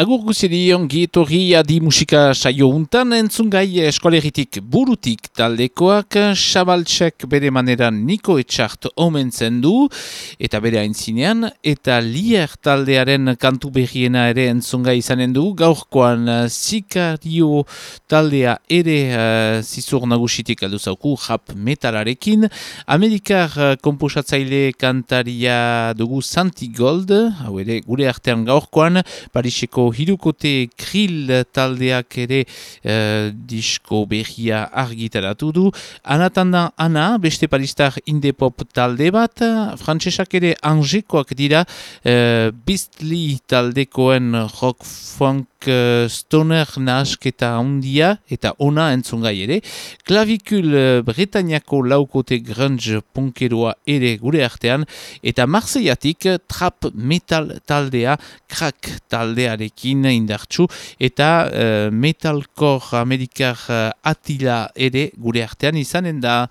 Agur guzeri ongi adi musika saio untan entzun gai eskoleritik burutik. Taldekoak Xabaltsek bere maneran niko etxart omentzen du. Eta bere aintzinean eta lier taldearen kantu behiena ere entzun gai izanen du. Gaurkoan zikario taldea ere uh, zizur nagusitik aldu zauku jap metalarekin. Amerikar uh, komposatzaile kantaria dugu Santi Gold. Hau ere gure artean gaurkoan Pariseko hirukote krill taldeak ere uh, disko behia argitaratu du. Anatanda ana, beste paristar indepop talde bat, frantsesak ere angekoak dira, uh, bistli taldekoen rock funk uh, stoner nahasketa handia eta ona entzungai ere. Klavikul uh, Bretañako laukote grunge punkeroa ere gure artean eta Marseillatik trap metal taldea, crack taldearekin indartsu eta uh, metalcore amerikar uh, atila ere gure artean izanen da.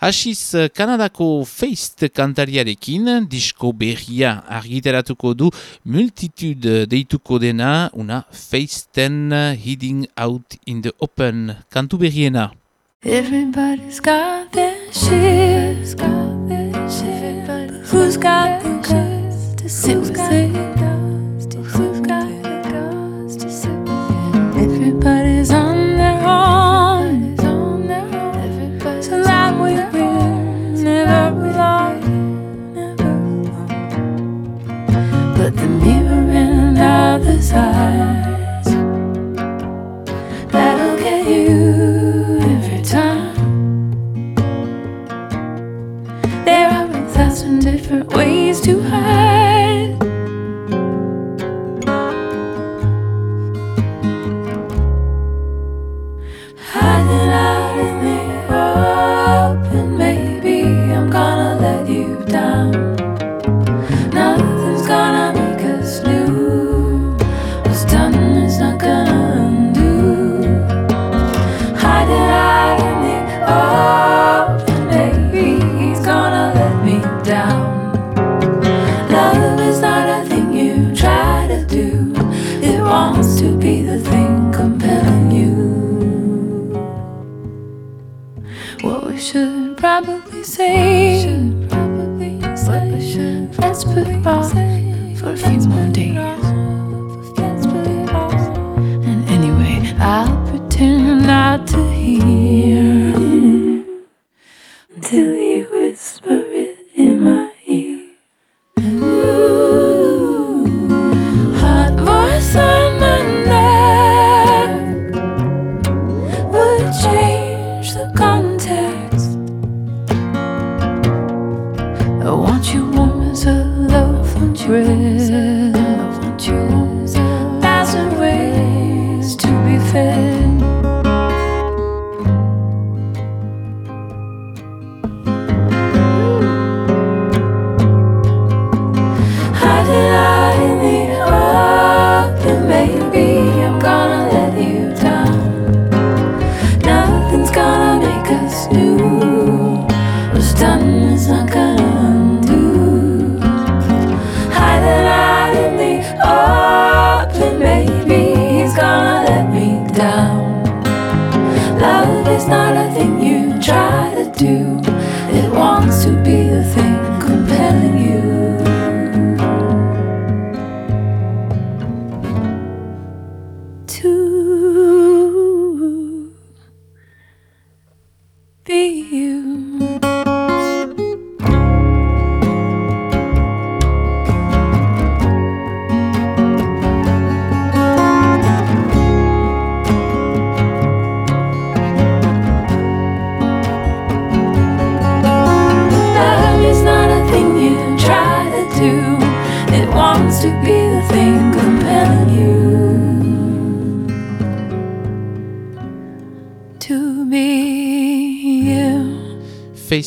Asiz Kanadako feist kantariarekin disko berria argitaratuko du multitude deituko dena una feisten eh, heading out in the open kantu berriena. Everybody's got their shit, got their shit, who's got the guts to sit with it?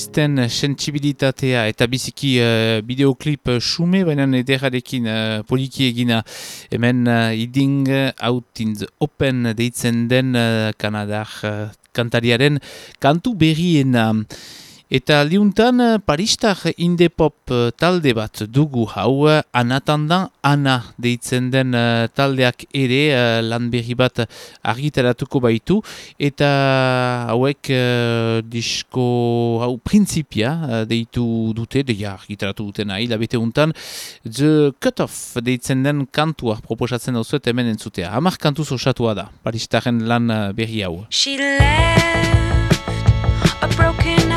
Feisten sensibilitatea eta biziki uh, bideoklip sume, baina ederarekin uh, poliki egina hemen uh, iding out in the open deitzen den uh, Kanadar uh, kantariaren kantu berriena. Eta liuntan eh, Paristar indepop eh, talde bat dugu hau eh, anatandan ana deitzen den taldeak ere lan berri bat argitaratuko baitu eta hauek disko hau prinsipia deitu dute, deia argitaratu duten nahi, labete untan The Cut-Off deitzen den kantua proposatzen dauzuet hemen entzutea. Hamar kantu osatua da, Paristaren lan berri hau. She left a broken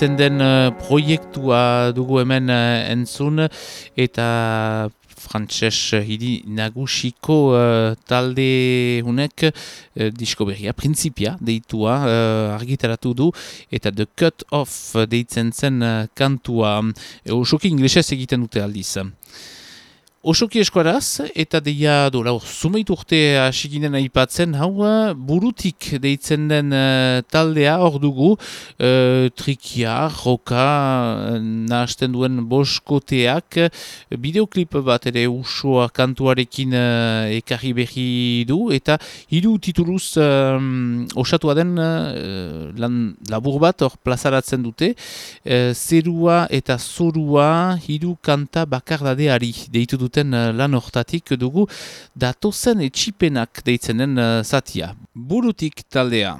deitzen den uh, proiektua dugu hemen uh, entzun eta frantses hidi nagusiko uh, talde hunek uh, disko berria, prinsipia deitua uh, argitaratu du eta The Cut Off deitzen zen uh, kantua. Osoki inglesez egiten dute aldiz. Osoki eskuaraz, eta deia dola zumeit urte asikinen aipatzen, hau burutik deitzen den uh, taldea hor dugu, uh, trikia, roka, nahasten duen boskoteak, bideoklip bat ere usua kantuarekin uh, ekarri behi du, eta hiru tituluz um, osatua den lan labur bat hor plazaratzen dute, zerua eta zorua hiru kanta bakardadeari deitu dute duten uh, lan hortatik dugu datozen etxipenak deitzenen uh, zatia. Burutik taldea.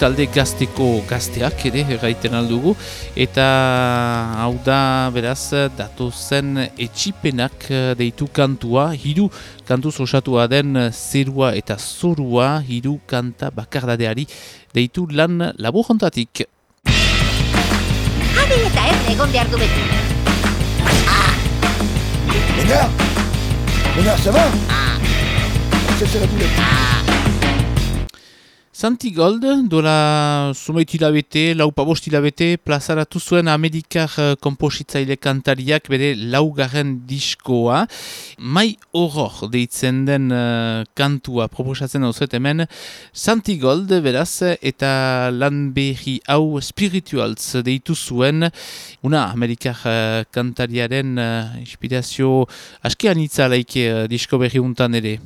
Talde gazteko gazteak ere erraiten aldugu eta hau da beraz datozen etxipenak eh, deitu kantua hiru kantuz osatua den zerua eta zorua hiru kanta bakardadeari deitu lan labur hontatik. Adi eta ez egon behar du beti. Venga Venga, ça va Ça, c'est la boulette. Santi Gold, dola sumeit hilabete, laupa bost hilabete, plazaratu zuen Amerikar eh, kompositzaile kantariak bere laugarren diskoa. Mai horror deitzen den eh, kantua proposatzen hau hemen Santi Gold beraz eta lan berri hau spirituals deitu zuen. Una Amerikar eh, kantariaren eh, inspirazio askian itzalaik uh, disko berri untan ere.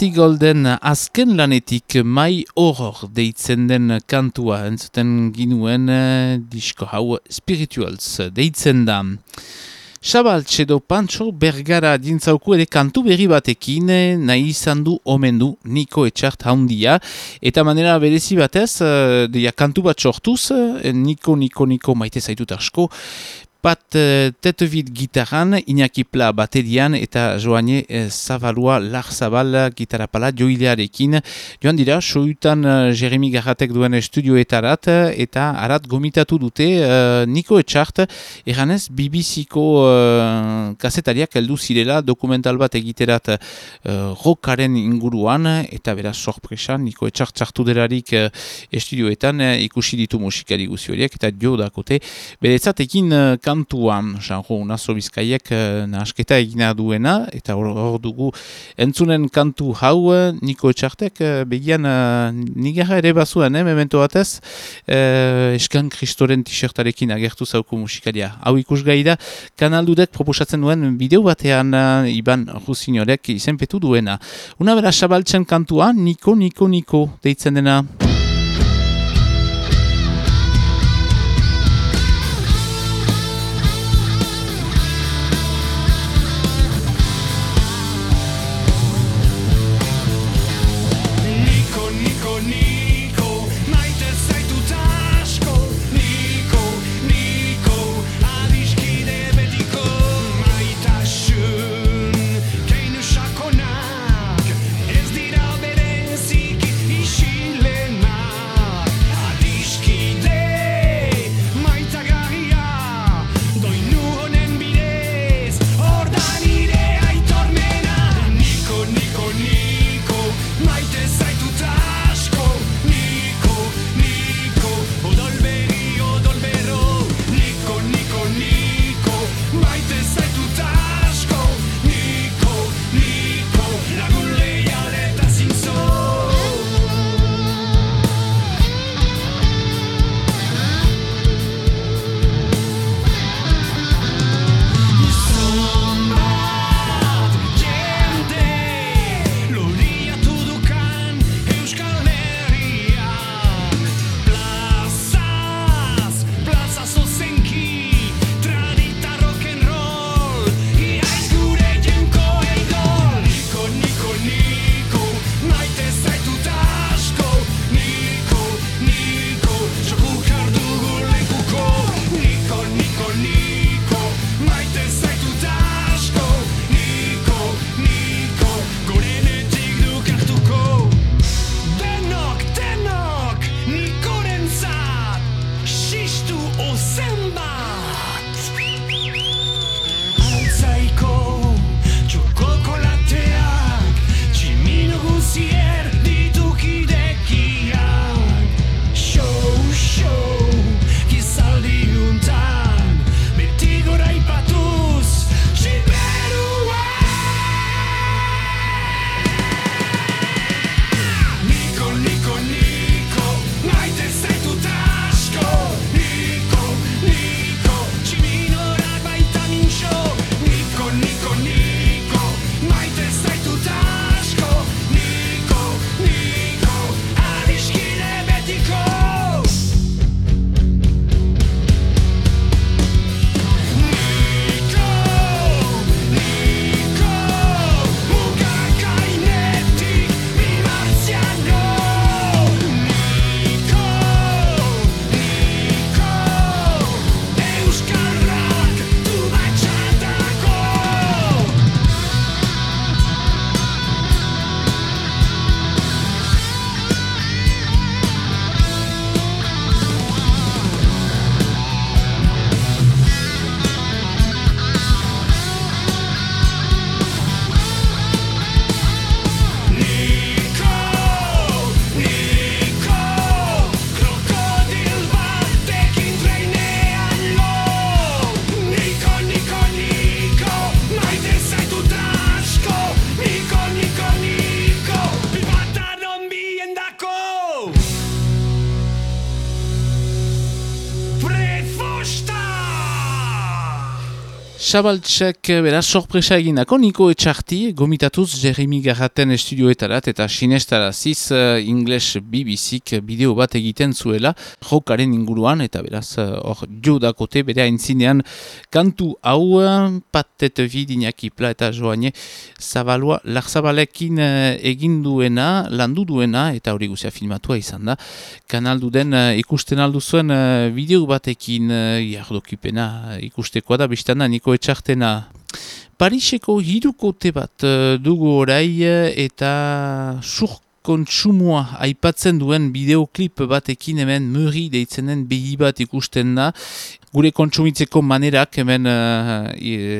Santi Golden azken lanetik mai horror deitzen den kantua entzuten ginuen eh, disko hau spirituals deitzen da. Xabaltxe do Pantxo Bergara dintzauku ere kantu berri batekin eh, nahi izan du omen du Niko Etxart haundia eta manera berezi batez, uh, dia kantu bat sortuz, Niko, Niko, Niko maite zaitut asko, Pat uh, Tetevit gitaran, Iñaki Pla baterian eta joane uh, Zabalua Lar Zabal gitarapala joilearekin. Joan dira, soiutan uh, Jeremy Garratek duen estudioetarat eta arat gomitatu dute uh, Niko Etxart eranez BBC-ko uh, kasetariak heldu zirela dokumental bat egiterat uh, rokaren inguruan eta beraz sorpresa Niko Etxart txartu derarik uh, estudioetan uh, ikusi ditu musikari guzi horiek eta jo dakote. Berezatekin uh, kantuan, jango, nazo bizkaiek uh, nasketa egina duena, eta hor dugu entzunen kantu hau, eh, niko etxartek, uh, begian uh, nigarra ere bazuen, eh, memento batez, uh, eskan kristoren t-shirtarekin agertu zauku musikaria. Hau ikus gai da, kanaldudek proposatzen duen bideo batean uh, Iban Rusinorek izenpetu duena. Una bera sabaltzen kantua, niko, niko, niko, deitzen dena. Xabaltxek, bera, sorpresa eginako, Niko Etxarti, gomitatuz Jeremy Garraten estudioetarat eta sinestaraziz uh, English BBC bideo bat egiten zuela, jokaren inguruan, eta beraz, hor, uh, jodakote, bere aintzinean, kantu hau, patet vidinaki pla eta joane, zabalua, larzabalekin uh, egin duena, landu duena, eta hori guzia filmatua izan da, kanaldu den uh, ikusten aldu zuen uh, bideo batekin, uh, jardokipena ikustekoa da, biztana, Niko Etxartena, Pariseko hirukote bat uh, dugu orai eta sur kontsumoa aipatzen duen bideoklip batekin hemen murri deitzenen behi bat ikusten da gure kontsumitzeko manerak hemen uh,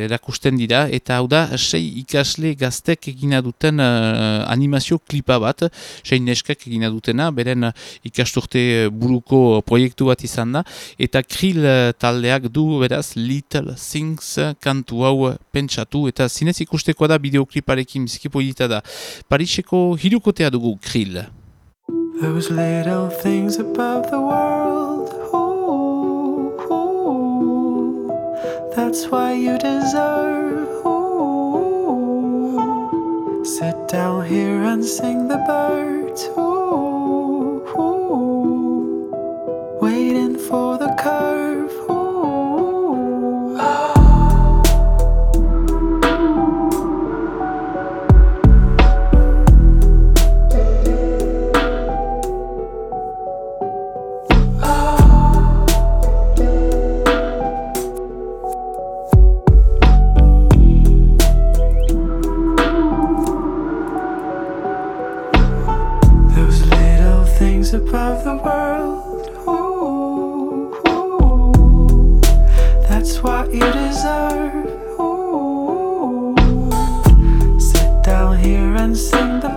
erakusten dira. Eta hau da sei ikasle gaztek egina duten uh, animazio klipa bat sei neskak egina dutena beren uh, ikasturte buruko proiektu bat izan da. Eta krill taldeak du beraz Little Things kantu hau pentsatu. Eta zinez ikusteko da bideokliparekin bizkipo da. Pariseko hirukotea dugu krill. Those little things above the world That's why you deserve. Ooh. Sit down here and sing the birds. Ooh, ooh. Waiting for the curve. above that's what you deserve. Ooh, sit down here and sing the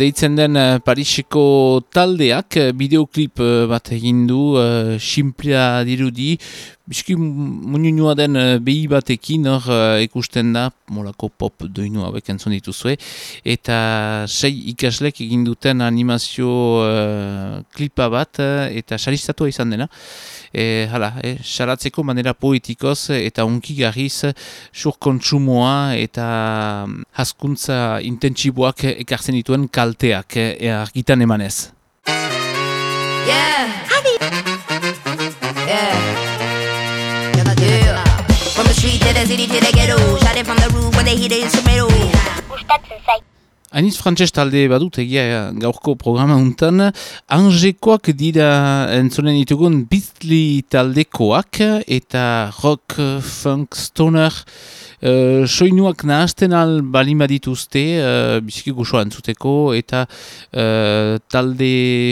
deitzen den eh, Pariseko taldeak eh, bideoklip eh, bat egin du, uh, simplea dirudi, Biski mununua den uh, behi batekin hor uh, ikusten da, molako pop doinu hauek entzun dituzue, eta sei ikaslek egin duten animazio uh, klipa bat eta salistatua izan dena. E, hala, e, salatzeko manera poetikoz eta onki garriz surkontsumoa eta haskuntza intentsiboak ekartzen dituen kalteak e, argitan emanez. To the city to the ghetto. From the roof when they hit the instrumental. Hainiz frantses talde badut egia gaurko programa untan, Angekoak dira entzonen ditugun Beastly taldekoak eta rock, funk, stoner, uh, soinuak nahazten al balima dituzte, uh, biziki gozoa entzuteko, eta uh, talde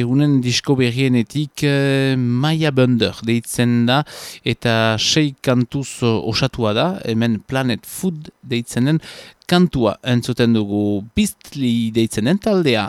unen disko berrienetik uh, Maya Bunder deitzen da, eta sei kantuz osatua da, hemen Planet Food deitzenen, kantua entzuten dugu biztli deitzenen taldea.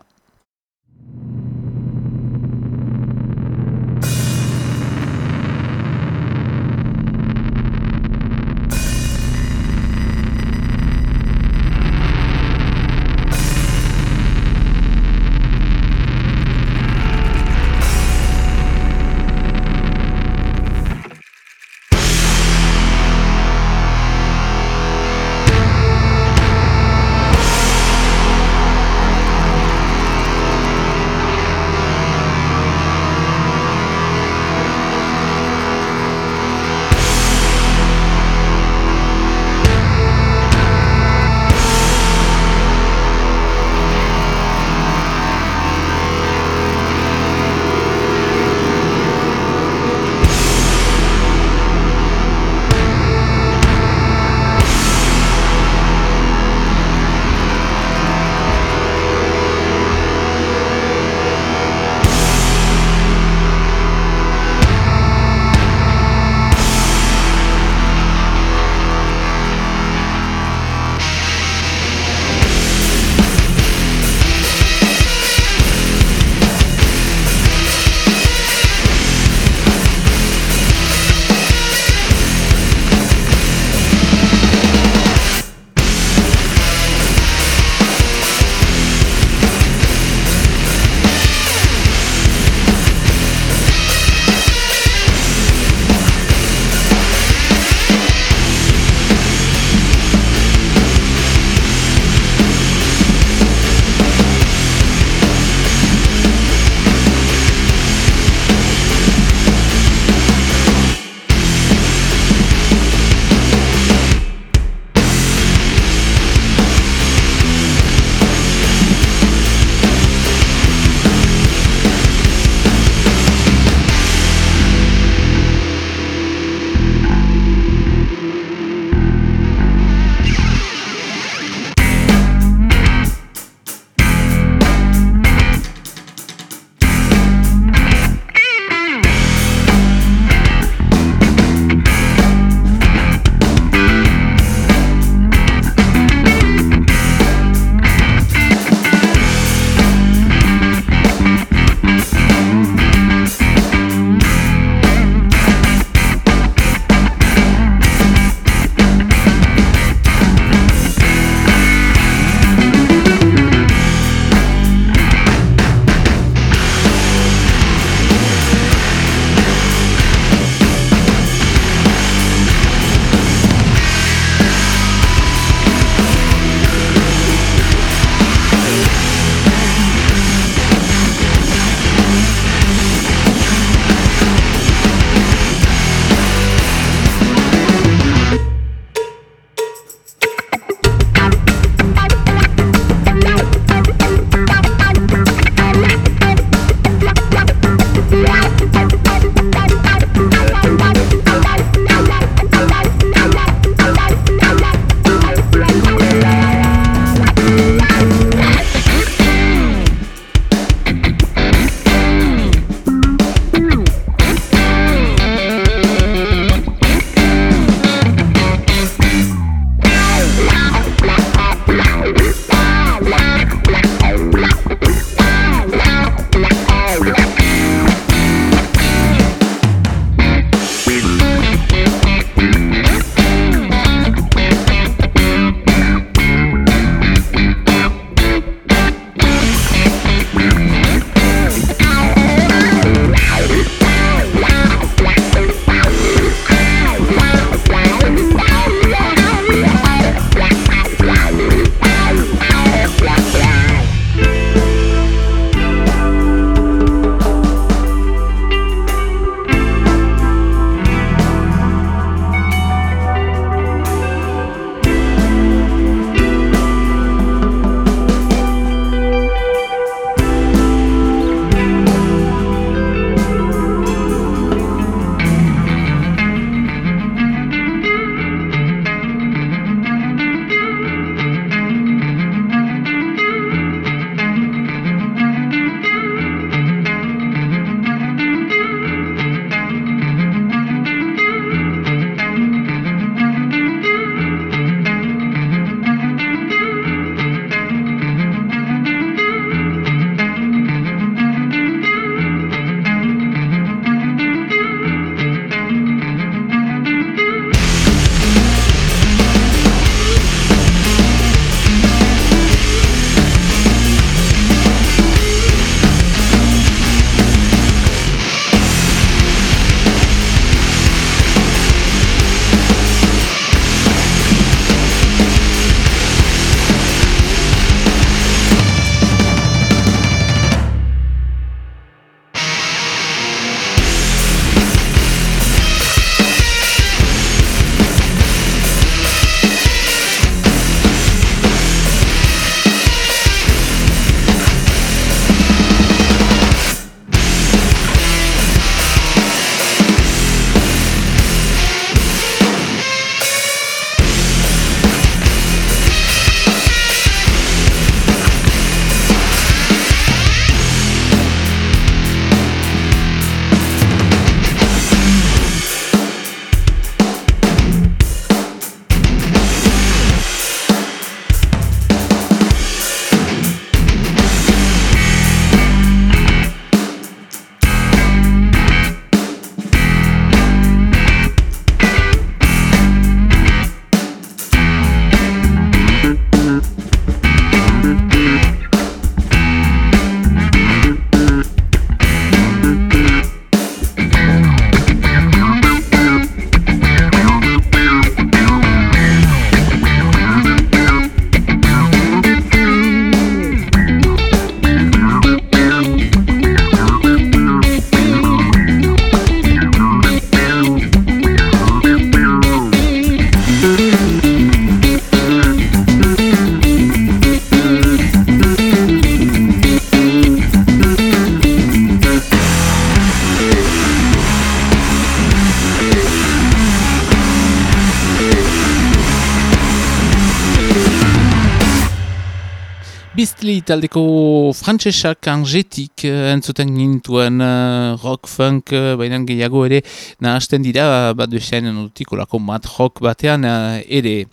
Taldeko frantsesak angetik uh, entzuten gintuen uh, rock, funk, uh, baina gehiago ere nahasten dira, bat bezainen utikolako mat rock batean uh, ere.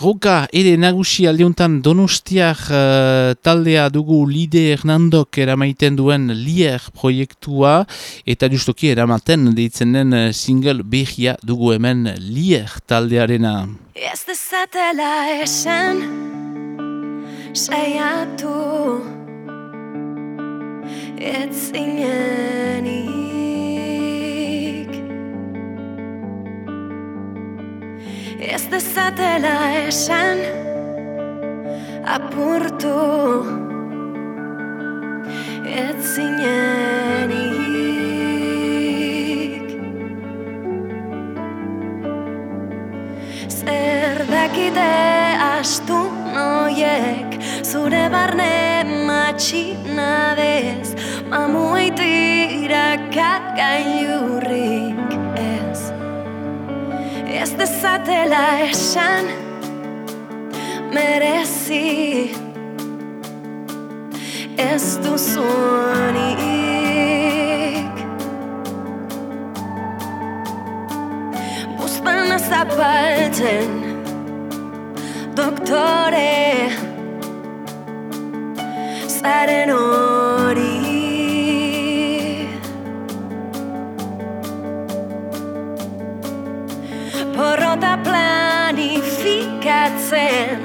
Roka, ere nagusi aldeuntan donostiak uh, taldea dugu Lide Hernandok eramaiten duen Lier proiektua eta justoki eramaten deitzen den single behia dugu hemen Lier taldearena. Ez dezatela esan saiatu ez zinenik Ez dezatela esan apurtu ez zinenik Zer dakite astu noiek zure barne matxina bez mamuaitira kagailurrik ez. Ez dezatela esan merezi. Ez duzunik Buzpana zapaltzen doktore. Zaren hori. Porrota planifikatzen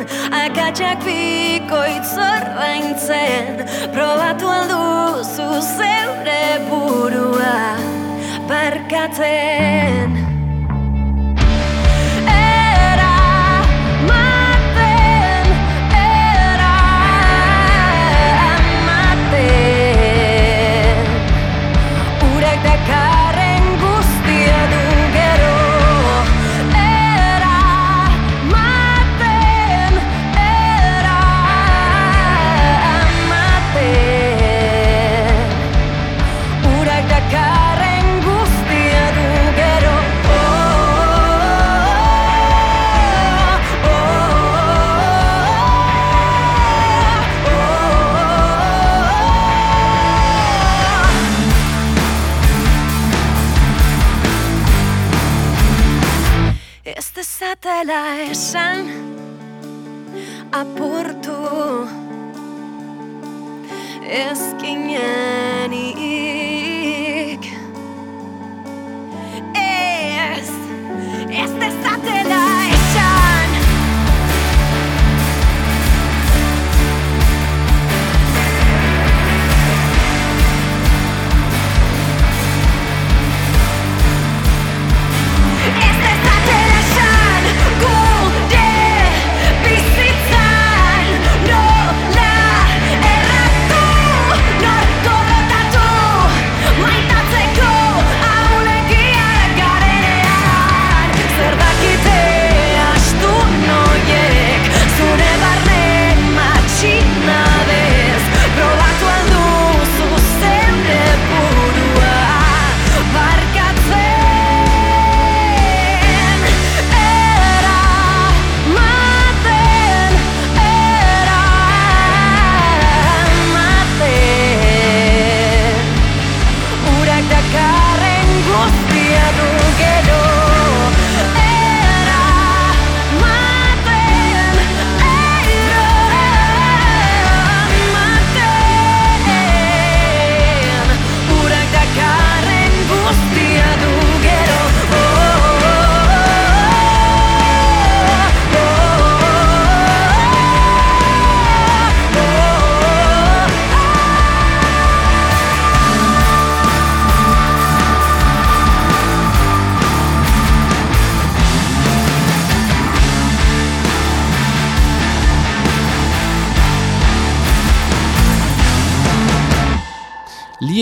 Akatsak bikoitz ordaintzen. Probatu alduzu zeure burua Barkatzen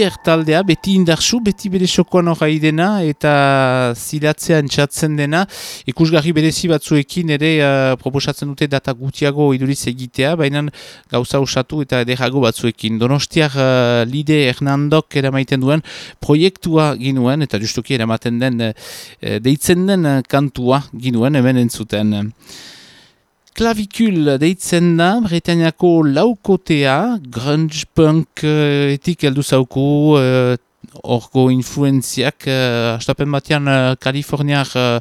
Lier taldea beti indarsu, beti bere sokoan hori dena eta zilatzean txatzen dena. Ikusgarri berezi batzuekin ere uh, proposatzen dute data gutiago iduriz egitea, baina gauza osatu eta ederago batzuekin. Donostiak uh, Lide Hernandok eramaiten duen proiektua ginuen eta justuki eramaten den uh, deitzen den kantua ginuen hemen entzuten. Klavikul deitzen da, Bretañako laukotea, grunge punk uh, etik heldu zauku, uh, orgo influenziak, uh, astapen batean uh, Kaliforniak uh,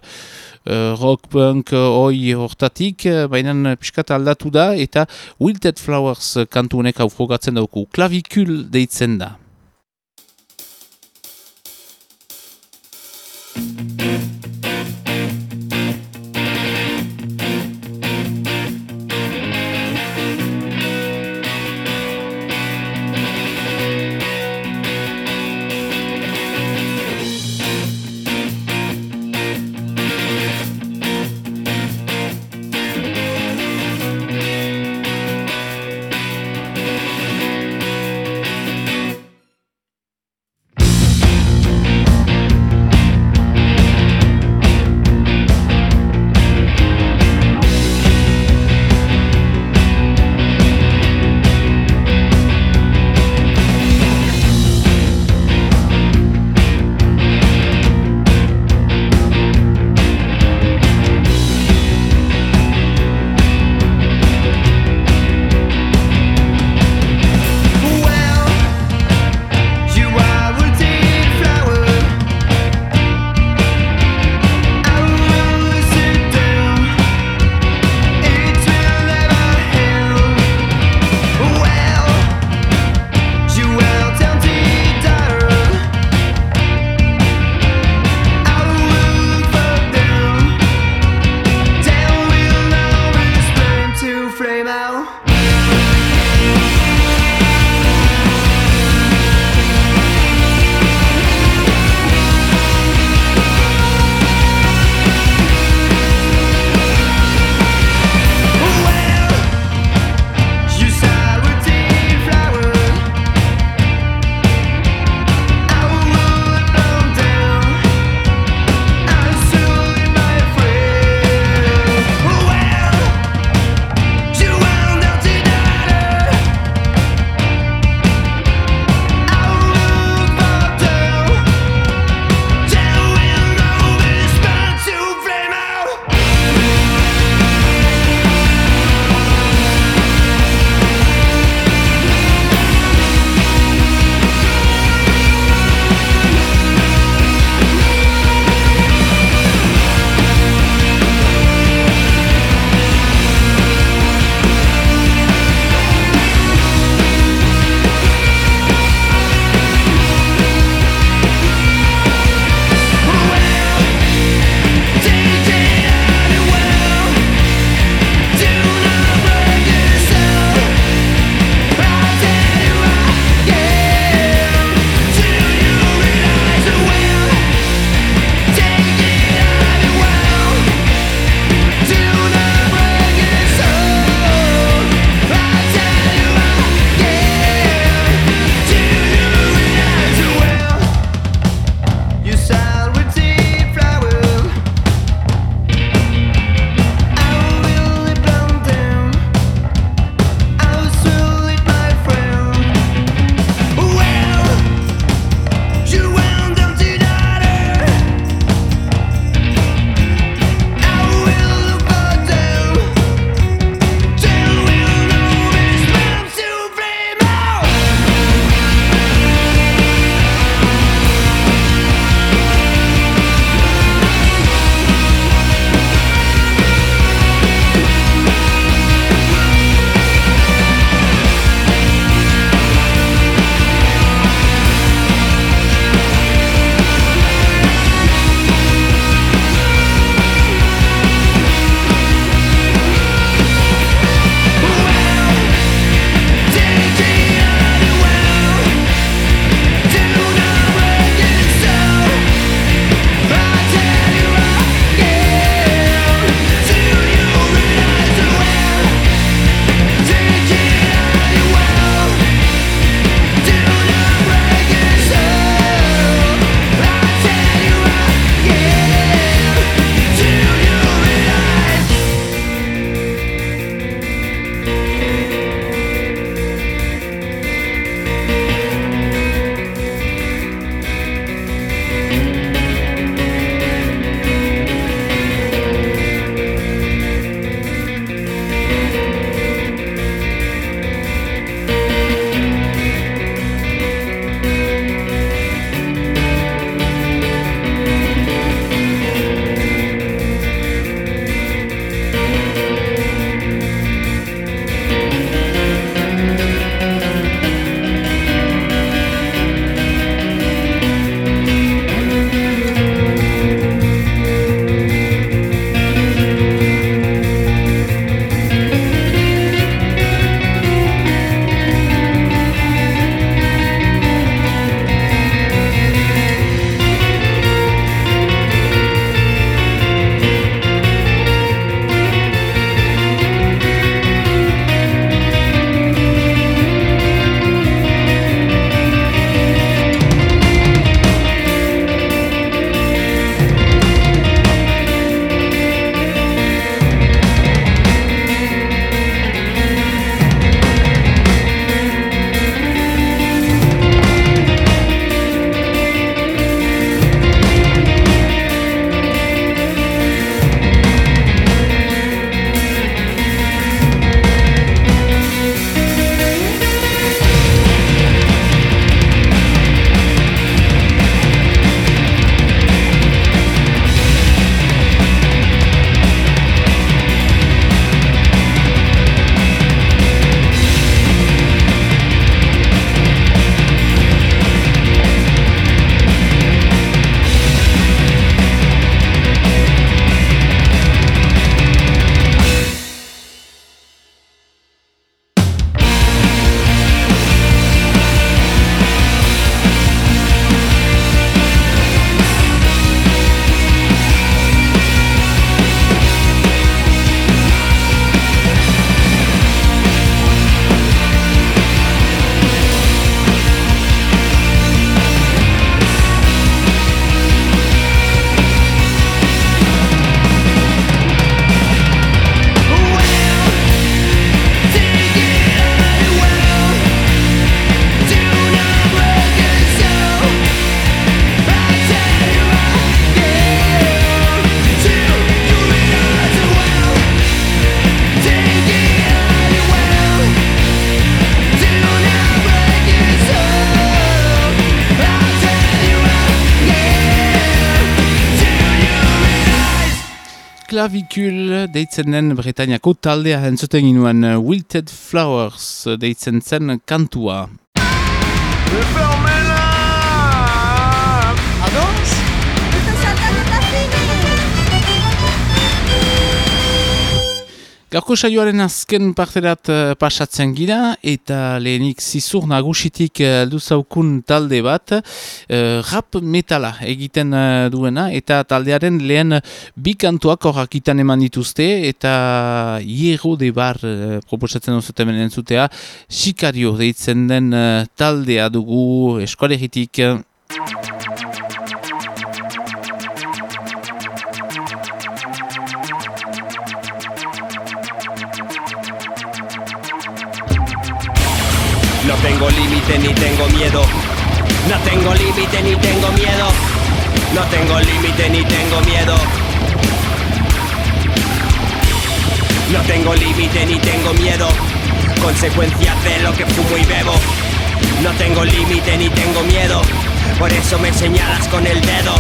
uh, rock punk uh, oi hortatik, uh, baina piskat aldatu da, eta Wilted Flowers uh, kantu honek hau frogatzen dauku. Klavikul deitzen da. Deitzen den Bretañako taldea entzuten ginuen Wilted Flowers deitzen zen kantua. Gaurko saioaren azken parterat uh, pasatzen gira eta lehenik zizur nagusitik uh, zaukun talde bat uh, rap metala egiten uh, duena eta taldearen lehen bi kantuak horrak itan eman dituzte eta hierro de bar uh, proposatzen duzute menen zutea Sikario deitzen den uh, taldea dugu eskoalegitik. Límite ni tengo miedo. No tengo límite ni tengo miedo. No tengo límite ni tengo miedo. No tengo límite ni tengo miedo. Consecuencia de lo que fumo y bebo. No tengo límite ni tengo miedo. Por eso me señalas con el dedo.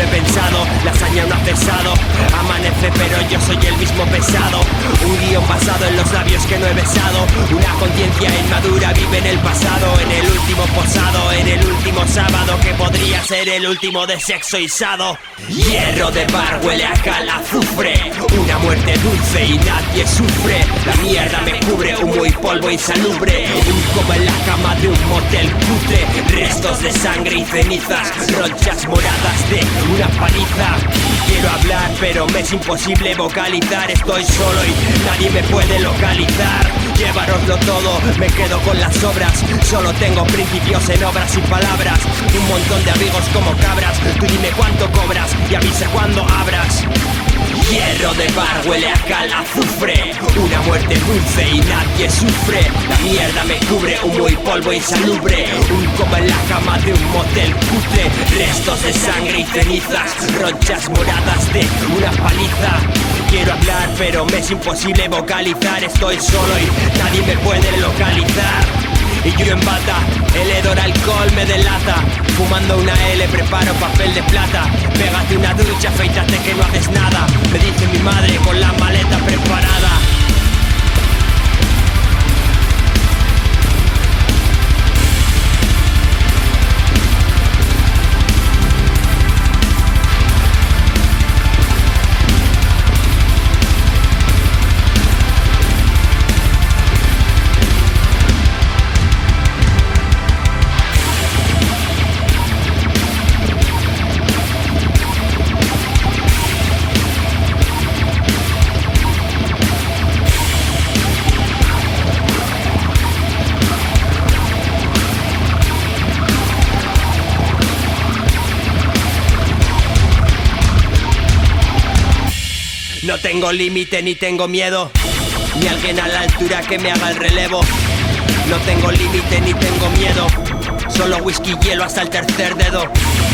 He pensado, la hazaña no ha cesado. Amanece, pero yo soy el mismo pesado. Un guion pasado en los labios que no he besado. Una conciencia inmadura vive en el pasado. En el último posado, en el último sábado que podría ser el último de sexo isado. Hierro de bar huele a cal azufre. Una muerte dulce y nadie sufre. La mierda me cubre, humo y polvo insalubre. Un como en la cama de un motel cutre. Restos de sangre y cenizas. Ronchas moradas de una paliza. Quiero hablar, pero me es imposible vocalizar. Estoy solo y nadie me puede localizar. Llevaroslo todo, me quedo con las obras. Solo tengo principios en obras y palabras. Un montón de amigos como cabras. Tú dime cuánto cobras y avisa cuando abras. Hierro de bar huele a cal azufre Una muerte dulce y nadie sufre. La mierda me cubre, humo y polvo insalubre. Un como en la cama de un motel cutre. Restos de sangre y cenizas Ronchas moradas de una paliza. Quiero hablar pero me es imposible vocalizar. Estoy solo y nadie me puede localizar y yo en bata, el hedor alcohol me delata. Fumando una L preparo papel de plata. Pégate una ducha, afeítate que no haces nada. Me dice mi madre con la maleta preparada tengo límite ni tengo miedo, ni alguien a la altura que me haga el relevo. No tengo límite ni tengo miedo, solo whisky y hielo hasta el tercer dedo.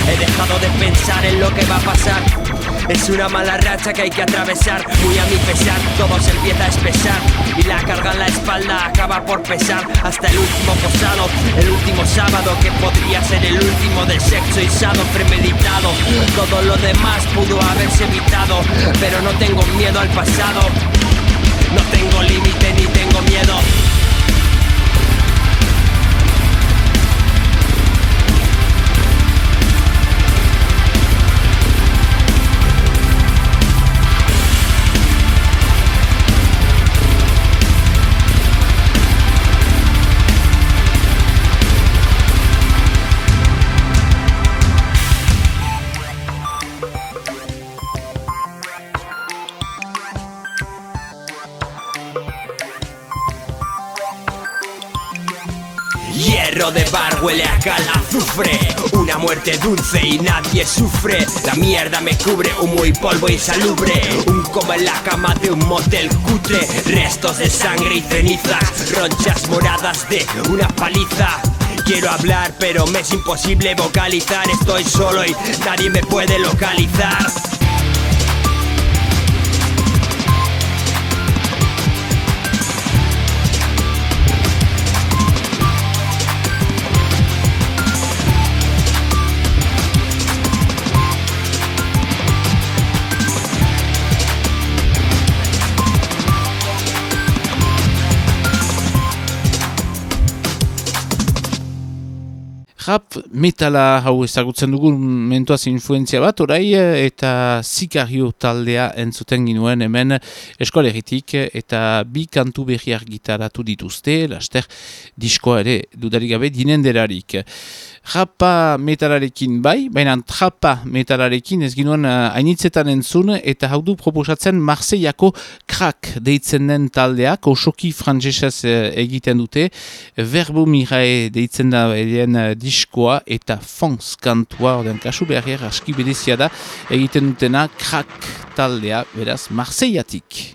He dejado de pensar en lo que va a pasar. Es una mala racha que hay que atravesar, muy a mi pesar, todo se empieza a espesar y la carga en la espalda acaba por pesar hasta el último posado, el último sábado que podría ser el último del sexo isado premeditado. Todo lo demás pudo haberse evitado, pero no tengo miedo al pasado. No tengo límite ni tengo miedo. De bar huele a cal azufre Una muerte dulce y nadie sufre. La mierda me cubre, humo y polvo insalubre. Un coma en la cama de un motel cutre. Restos de sangre y cenizas Ronchas moradas de una paliza. Quiero hablar pero me es imposible vocalizar. Estoy solo y nadie me puede localizar rap metala hau ezagutzen dugun mentuaz influenzia bat, orai eta zikario taldea entzuten ginuen hemen eskolegitik eta bi kantu berriak gitaratu dituzte, laster diskoa ere dudarik gabe dinenderarik. Rapa metalarekin bai, baina trapa metalarekin ez ginuen hainitzetan entzun eta hau du proposatzen Marseillako krak deitzen den taldeak, osoki frantzesez egiten dute, verbo mirae deitzen da edien diskoa eta fons kantua, ordean kasu behar aski bedezia da egiten dutena krak taldea, beraz Marseillatik.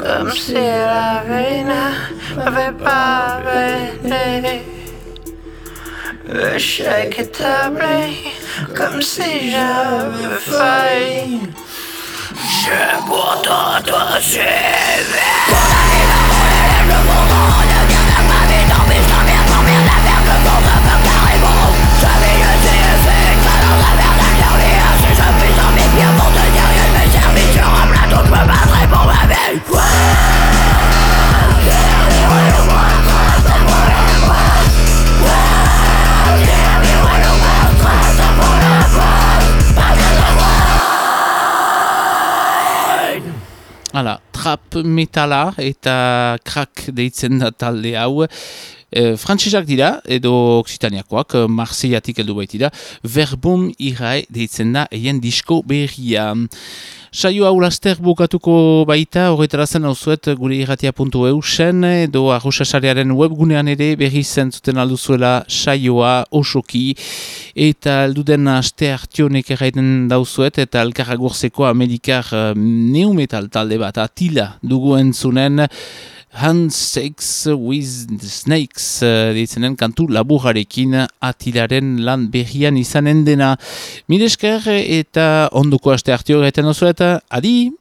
Comme si la veille m'avait pas béni. L'échec est tablé, comme si j'avais failli. J'ai pourtant tout suivi. Pour la vie, trap metala eta krak deitzen da talde hau. E, Frantsesak dira, edo Oksitaniakoak, eh, Marseillatik heldu baitira, verbum irae deitzen da eien disko berria. Saio hau laster bukatuko baita, horretara zen hau zuet gure irratia.eu sen, edo arrosasarearen webgunean ere berri zen zuten alduzuela saioa osoki, eta alduden aste hartionek erraiten dauzuet, eta alkarragorzeko amerikar uh, neumetal talde bat, atila dugu entzunen, Handshakes with Snakes uh, ditzenen kantu laburarekin atilaren lan berrian izanen dena. Milesker eta onduko aste hartio gaiten oso eta adi!